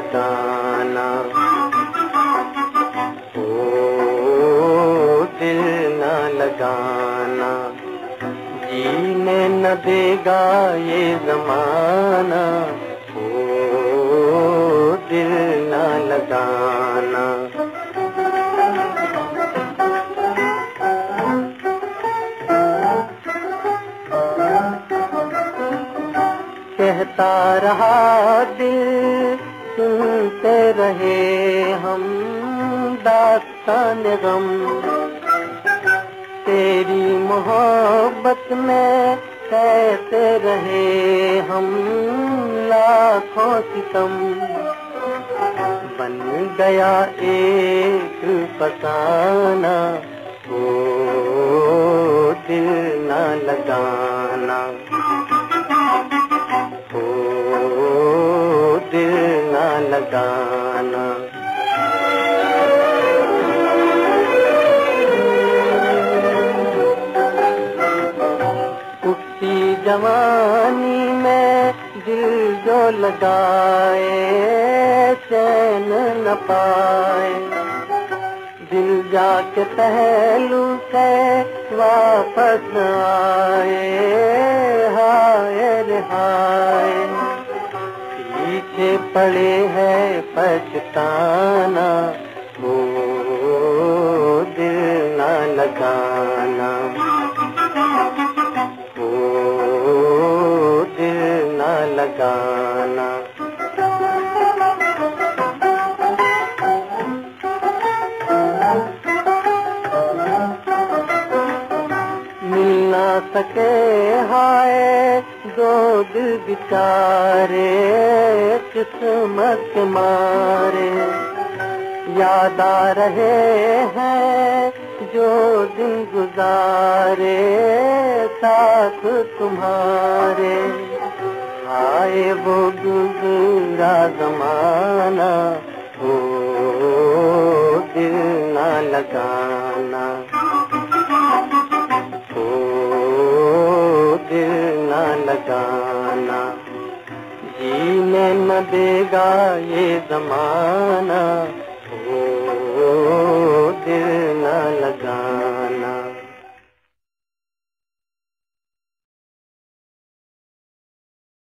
लगाना ओ, दिल न लगाना। जीने न देगा ये जमाना। ओ, दिल न लगाना। कहता रहा दिल दास्तान गम। तेरी मोहब्बत में कैसे रहे हम लाखों सितम बन गया एक फसाना ओ दिल न लगाना। ओ दिल न लगाना। जवानी में दिल जो लगाए, चैन न पाए। दिल जाके पहलू से वापस आए, हाय रे हाय। पीछे पड़े हैं पछताना वो दिल न लगाना। लगाना। मिल ना सके हाय दो दिल बिचारे, किस्मत मारे। याद आ रहे हैं जो दिन गुजारे, साथ तुम्हारे। आए वो गुजरा जमाना ओ दिल न लगाना। ओ दिल न लगाना। जीने न देगा ये जमाना